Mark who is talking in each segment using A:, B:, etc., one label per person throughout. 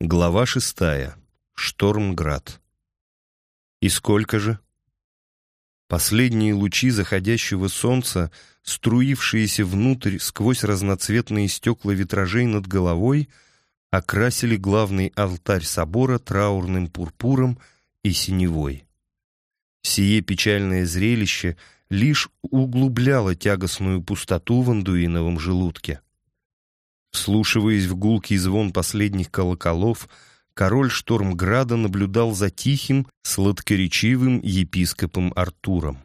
A: Глава шестая. Штормград. И сколько же? Последние лучи заходящего солнца, струившиеся внутрь сквозь разноцветные стекла витражей над головой, окрасили главный алтарь собора траурным пурпуром и синевой. Сие печальное зрелище лишь углубляло тягостную пустоту в андуиновом желудке. Вслушиваясь в гулкий звон последних колоколов, король Штормграда наблюдал за тихим, сладкоречивым епископом Артуром.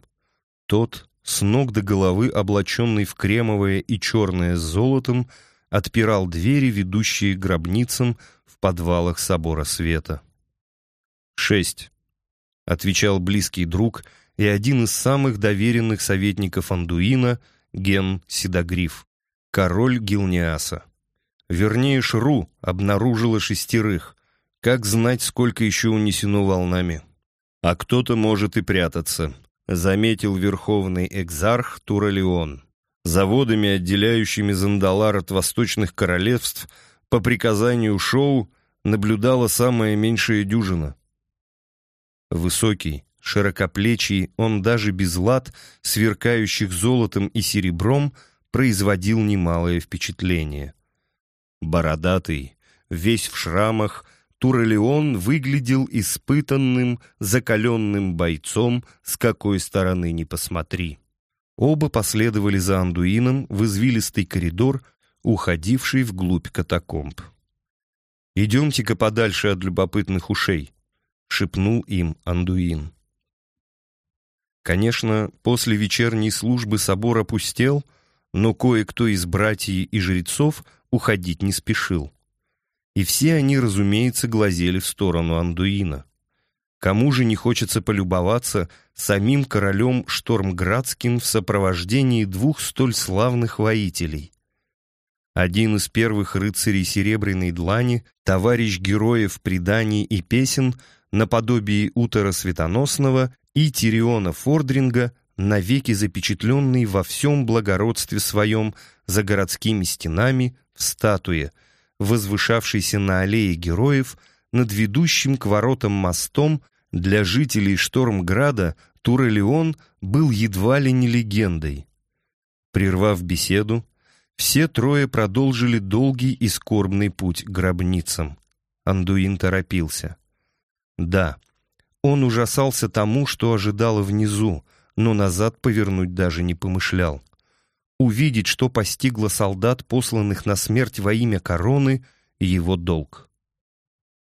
A: Тот, с ног до головы облаченный в кремовое и черное с золотом, отпирал двери, ведущие гробницам в подвалах собора света. «Шесть», — отвечал близкий друг и один из самых доверенных советников Андуина, Ген Седогриф, король Гилниаса. Вернее, Шру обнаружила шестерых. Как знать, сколько еще унесено волнами? А кто-то может и прятаться, заметил верховный экзарх Туралион. Заводами, отделяющими Зандалар от восточных королевств, по приказанию Шоу наблюдала самая меньшая дюжина. Высокий, широкоплечий, он даже без лад, сверкающих золотом и серебром, производил немалое впечатление. Бородатый, весь в шрамах, Турелион выглядел испытанным, закаленным бойцом, с какой стороны ни посмотри. Оба последовали за Андуином в извилистый коридор, уходивший вглубь катакомб. «Идемте-ка подальше от любопытных ушей», — шепнул им Андуин. Конечно, после вечерней службы собор опустел, но кое-кто из братьев и жрецов уходить не спешил. И все они, разумеется, глазели в сторону Андуина. Кому же не хочется полюбоваться самим королем Штормградским в сопровождении двух столь славных воителей? Один из первых рыцарей Серебряной Длани, товарищ героев преданий и песен, наподобие Утора Светоносного и Тириона Фордринга, навеки запечатленный во всем благородстве своем за городскими стенами в статуе, возвышавшейся на аллее героев над ведущим к воротам мостом для жителей Штормграда Турелион был едва ли не легендой. Прервав беседу, все трое продолжили долгий и скорбный путь к гробницам. Андуин торопился. Да, он ужасался тому, что ожидало внизу, но назад повернуть даже не помышлял. Увидеть, что постигло солдат, посланных на смерть во имя короны, его долг.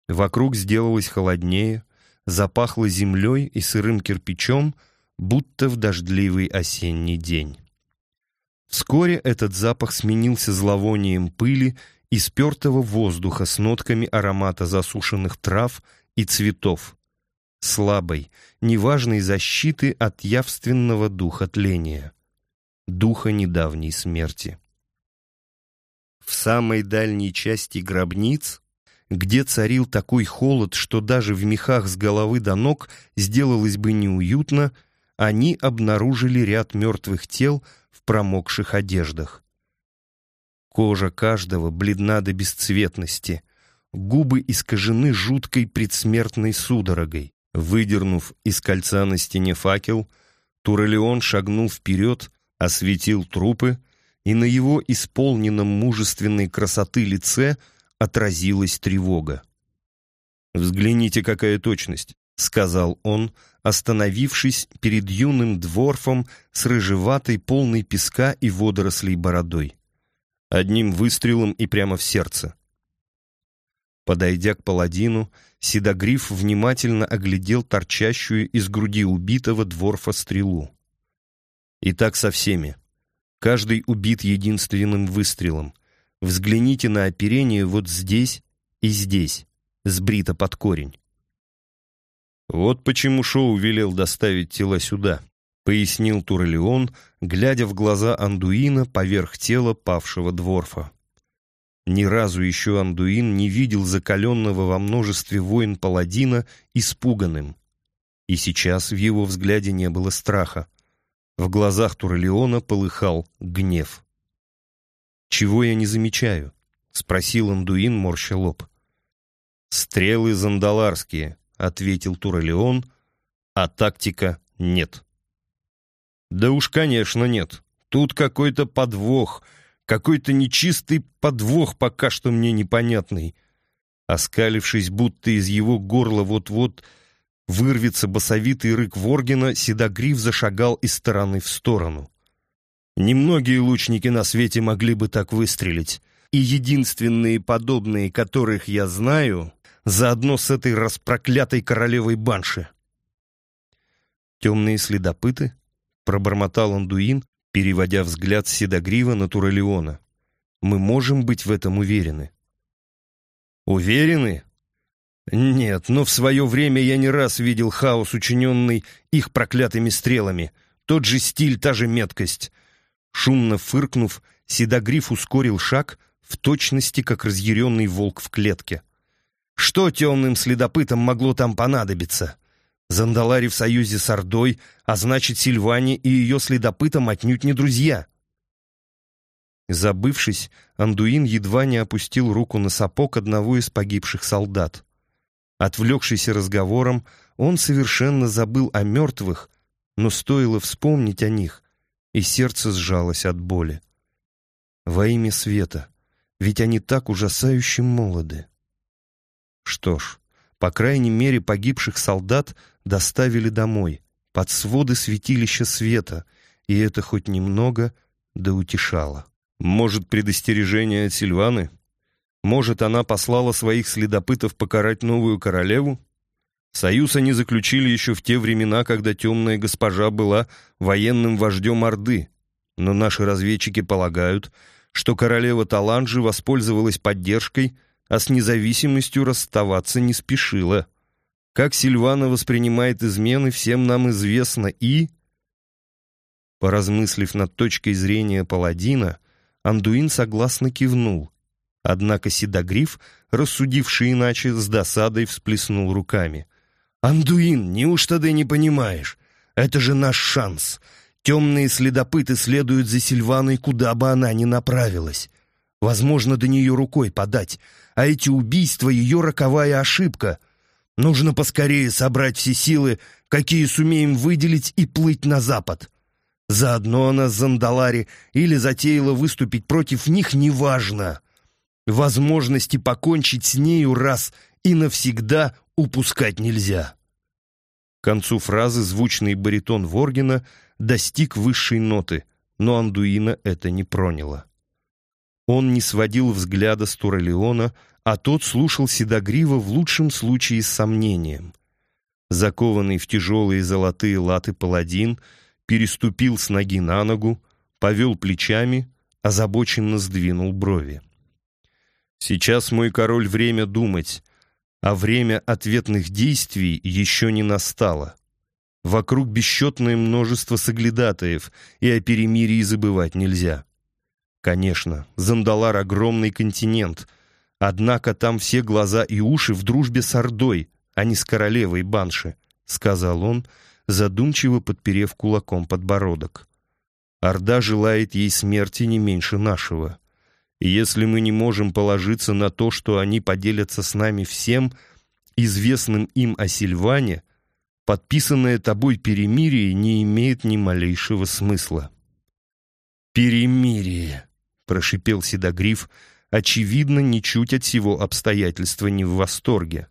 A: Вокруг сделалось холоднее, запахло землей и сырым кирпичом, будто в дождливый осенний день. Вскоре этот запах сменился зловонием пыли и спертого воздуха с нотками аромата засушенных трав и цветов, слабой, неважной защиты от явственного духа тления духа недавней смерти. В самой дальней части гробниц, где царил такой холод, что даже в мехах с головы до ног сделалось бы неуютно, они обнаружили ряд мертвых тел в промокших одеждах. Кожа каждого бледна до бесцветности, губы искажены жуткой предсмертной судорогой. Выдернув из кольца на стене факел, Турелион шагнул вперед осветил трупы, и на его исполненном мужественной красоты лице отразилась тревога. «Взгляните, какая точность», — сказал он, остановившись перед юным дворфом с рыжеватой, полной песка и водорослей бородой. Одним выстрелом и прямо в сердце. Подойдя к паладину, Седогриф внимательно оглядел торчащую из груди убитого дворфа стрелу. И так со всеми. Каждый убит единственным выстрелом. Взгляните на оперение вот здесь и здесь, сбрито под корень. «Вот почему Шоу велел доставить тела сюда», — пояснил Турелион, глядя в глаза Андуина поверх тела павшего дворфа. Ни разу еще Андуин не видел закаленного во множестве войн паладина испуганным. И сейчас в его взгляде не было страха, в глазах Турелиона полыхал гнев. «Чего я не замечаю?» — спросил Андуин, морща лоб. «Стрелы зандаларские», — ответил Туралеон, — «а тактика нет». «Да уж, конечно, нет. Тут какой-то подвох, какой-то нечистый подвох пока что мне непонятный». Оскалившись, будто из его горла вот-вот вырвется басовитый рык Воргина, Седогриф зашагал из стороны в сторону. Немногие лучники на свете могли бы так выстрелить, и единственные подобные, которых я знаю, заодно с этой распроклятой королевой Банши. «Темные следопыты?» — пробормотал Андуин, переводя взгляд Седогрива на Туралеона. «Мы можем быть в этом уверены». «Уверены?» «Нет, но в свое время я не раз видел хаос, учиненный их проклятыми стрелами. Тот же стиль, та же меткость». Шумно фыркнув, Седогриф ускорил шаг, в точности, как разъяренный волк в клетке. Что темным следопытам могло там понадобиться? Зандалари в союзе с Ордой, а значит, Сильване и ее следопытам отнюдь не друзья. Забывшись, Андуин едва не опустил руку на сапог одного из погибших солдат. Отвлекшийся разговором, он совершенно забыл о мертвых, но стоило вспомнить о них, и сердце сжалось от боли. Во имя света, ведь они так ужасающе молоды. Что ж, по крайней мере, погибших солдат доставили домой, под своды святилища света, и это хоть немного да утешало. Может, предостережение от Сильваны? Может, она послала своих следопытов покарать новую королеву? Союз они заключили еще в те времена, когда темная госпожа была военным вождем Орды. Но наши разведчики полагают, что королева Таланджи воспользовалась поддержкой а с независимостью расставаться не спешила. Как Сильвана воспринимает измены, всем нам известно, и... Поразмыслив над точкой зрения паладина, Андуин согласно кивнул. Однако Седогриф, рассудивший иначе, с досадой всплеснул руками. «Андуин, неужто ты не понимаешь? Это же наш шанс. Темные следопыты следуют за Сильваной, куда бы она ни направилась. Возможно, до нее рукой подать, а эти убийства — ее роковая ошибка. Нужно поскорее собрать все силы, какие сумеем выделить, и плыть на запад. Заодно она с Зандалари или затеяла выступить против них, неважно. Возможности покончить с нею раз и навсегда упускать нельзя. К концу фразы звучный баритон Воргина достиг высшей ноты, но Андуина это не проняло. Он не сводил взгляда с Туралеона, а тот слушал Седогрива в лучшем случае с сомнением. Закованный в тяжелые золотые латы паладин переступил с ноги на ногу, повел плечами, озабоченно сдвинул брови. «Сейчас, мой король, время думать, а время ответных действий еще не настало. Вокруг бесчетное множество соглядатаев, и о перемирии забывать нельзя. Конечно, Зандалар — огромный континент, однако там все глаза и уши в дружбе с Ордой, а не с королевой Банши, — сказал он, задумчиво подперев кулаком подбородок. Орда желает ей смерти не меньше нашего. Если мы не можем положиться на то, что они поделятся с нами всем, известным им о Сильване, подписанное тобой перемирие не имеет ни малейшего смысла. «Перемирие!» — прошипел Седогриф, очевидно, ничуть от всего обстоятельства не в восторге.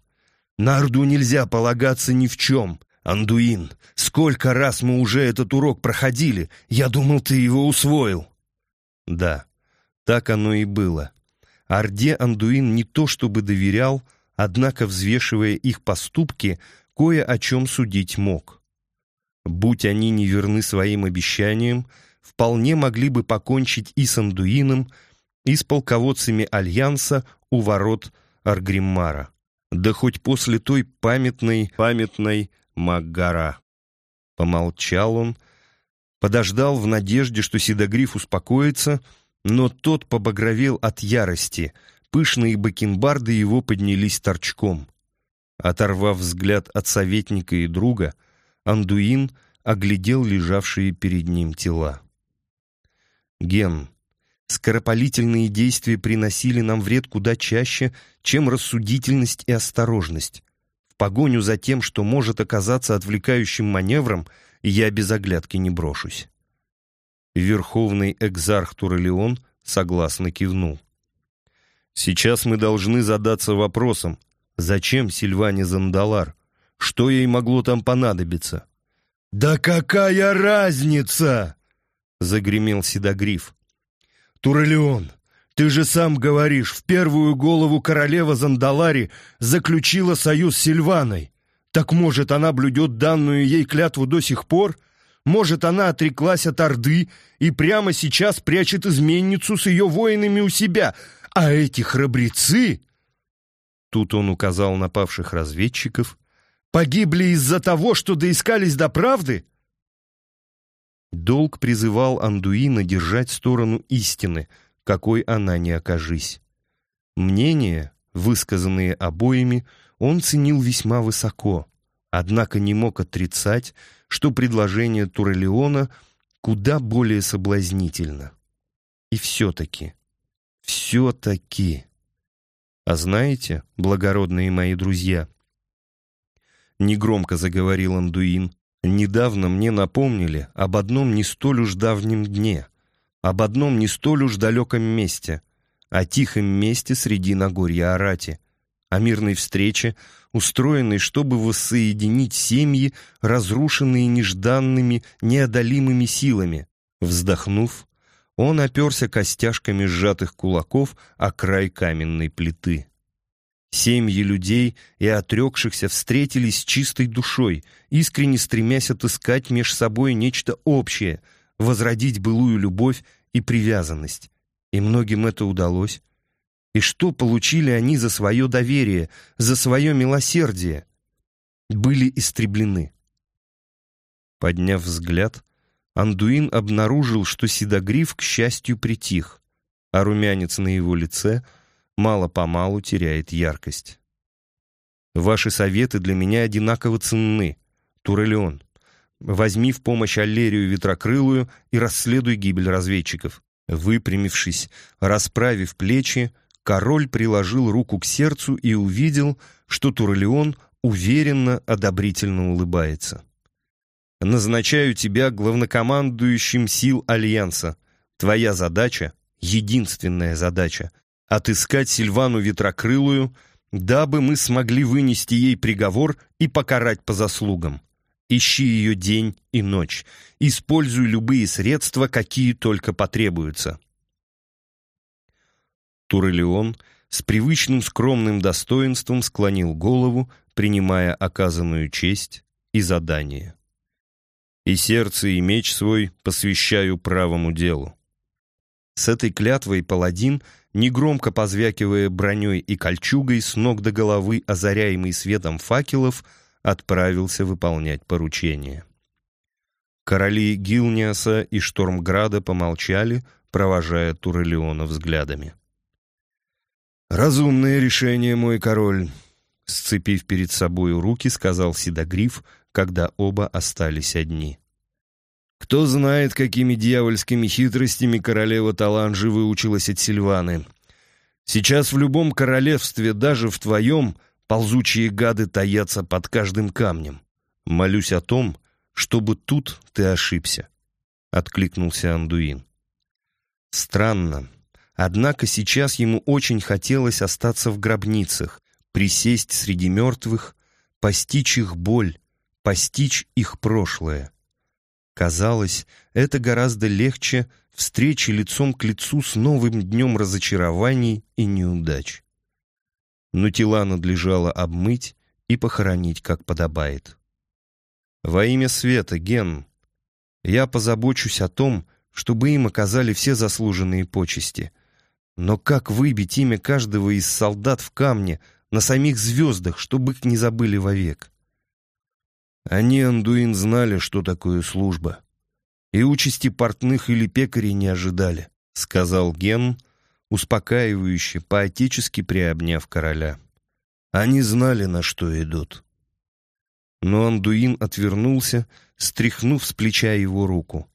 A: «На Орду нельзя полагаться ни в чем. Андуин, сколько раз мы уже этот урок проходили? Я думал, ты его усвоил». Да, так оно и было. Орде Андуин не то чтобы доверял, однако, взвешивая их поступки, кое о чем судить мог. Будь они не верны своим обещаниям, вполне могли бы покончить и с Андуином, и с полководцами Альянса у ворот Аргриммара. Да хоть после той памятной, памятной Маггара. Помолчал он, подождал в надежде, что Седогриф успокоится, но тот побагровел от ярости, пышные бакенбарды его поднялись торчком. Оторвав взгляд от советника и друга, Андуин оглядел лежавшие перед ним тела. Ген, Скоропалительные действия приносили нам вред куда чаще, чем рассудительность и осторожность. В погоню за тем, что может оказаться отвлекающим маневром, я без оглядки не брошусь. Верховный экзарх Турелион согласно кивнул. Сейчас мы должны задаться вопросом, зачем Сильване Зандалар? Что ей могло там понадобиться? «Да какая разница?» — загремел Седогриф. «Турелион, ты же сам говоришь, в первую голову королева Зандалари заключила союз с Сильваной. Так может, она блюдет данную ей клятву до сих пор? Может, она отреклась от Орды и прямо сейчас прячет изменницу с ее воинами у себя, а эти храбрецы...» Тут он указал на павших разведчиков. «Погибли из-за того, что доискались до правды?» Долг призывал Андуина держать сторону истины, какой она не окажись. Мнения, высказанные обоими, он ценил весьма высоко, однако не мог отрицать, что предложение Турелиона куда более соблазнительно. И все-таки, все-таки... А знаете, благородные мои друзья, негромко заговорил Андуин, недавно мне напомнили об одном не столь уж давнем дне, об одном не столь уж далеком месте, о тихом месте среди Нагорья Арати, о мирной встрече, устроенной, чтобы воссоединить семьи, разрушенные нежданными, неодолимыми силами. Вздохнув, он оперся костяшками сжатых кулаков о край каменной плиты. Семьи людей и отрекшихся встретились чистой душой, искренне стремясь отыскать меж собой нечто общее, возродить былую любовь и привязанность. И многим это удалось. И что получили они за свое доверие, за свое милосердие? Были истреблены. Подняв взгляд, Андуин обнаружил, что Седогриф, к счастью, притих, а румянец на его лице мало-помалу теряет яркость. «Ваши советы для меня одинаково ценны, Турелион. Возьми в помощь Аллерию Ветрокрылую и расследуй гибель разведчиков». Выпрямившись, расправив плечи, король приложил руку к сердцу и увидел, что Турелион уверенно, одобрительно улыбается назначаю тебя главнокомандующим сил Альянса. Твоя задача, единственная задача, отыскать Сильвану Ветрокрылую, дабы мы смогли вынести ей приговор и покарать по заслугам. Ищи ее день и ночь. Используй любые средства, какие только потребуются. Турелион с привычным скромным достоинством склонил голову, принимая оказанную честь и задание и сердце и меч свой посвящаю правому делу». С этой клятвой паладин, негромко позвякивая броней и кольчугой, с ног до головы, озаряемый светом факелов, отправился выполнять поручение. Короли Гилниаса и Штормграда помолчали, провожая Турелиона взглядами. «Разумное решение, мой король», — сцепив перед собой руки, сказал Седогриф, когда оба остались одни. Кто знает, какими дьявольскими хитростями королева Таланжи выучилась от Сильваны. Сейчас в любом королевстве, даже в твоем, ползучие гады таятся под каждым камнем. Молюсь о том, чтобы тут ты ошибся, — откликнулся Андуин. Странно, однако сейчас ему очень хотелось остаться в гробницах, присесть среди мертвых, постичь их боль, постичь их прошлое. Казалось, это гораздо легче встречи лицом к лицу с новым днем разочарований и неудач. Но тела надлежало обмыть и похоронить, как подобает. Во имя света, Ген, я позабочусь о том, чтобы им оказали все заслуженные почести. Но как выбить имя каждого из солдат в камне, на самих звездах, чтобы их не забыли вовек? Они, Андуин, знали, что такое служба. И участи портных или пекарей не ожидали, сказал Ген, успокаивающе, поотечески приобняв короля. Они знали, на что идут. Но Андуин отвернулся, стряхнув с плеча его руку.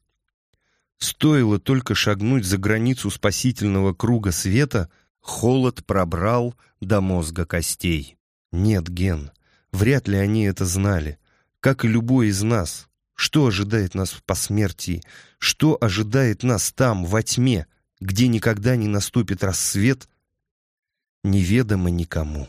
A: Стоило только шагнуть за границу спасительного круга света, холод пробрал до мозга костей. Нет, Ген, вряд ли они это знали, как и любой из нас. Что ожидает нас в посмертии? Что ожидает нас там, во тьме, где никогда не наступит рассвет? Неведомо никому.